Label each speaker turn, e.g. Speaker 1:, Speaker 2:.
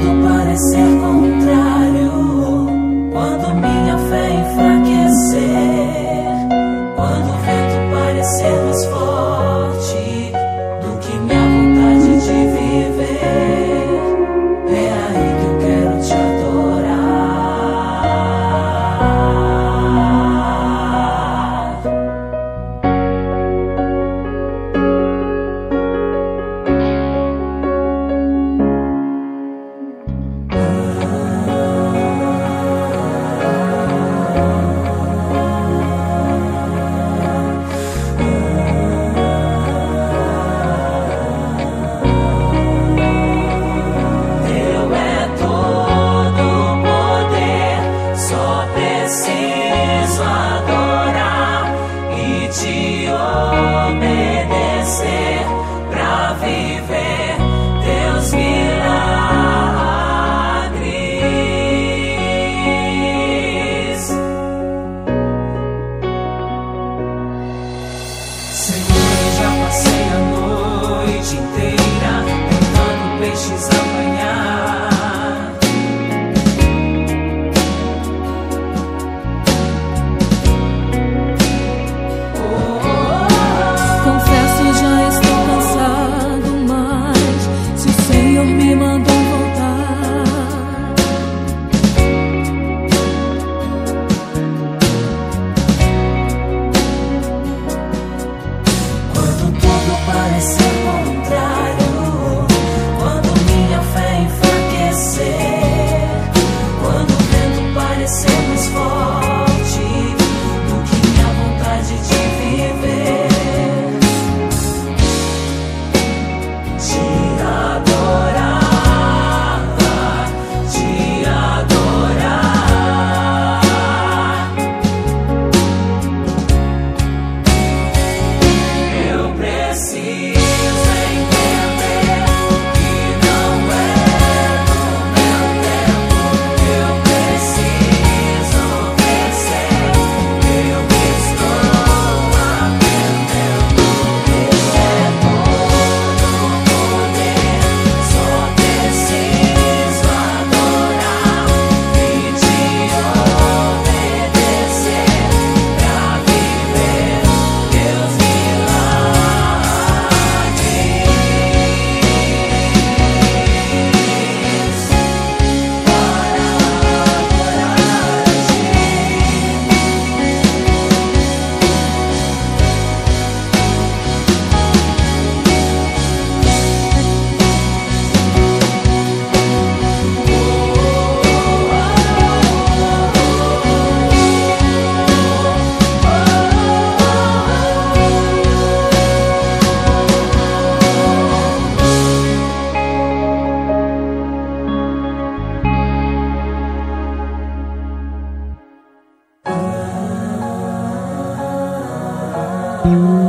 Speaker 1: tudo parecer contrário. Sing you.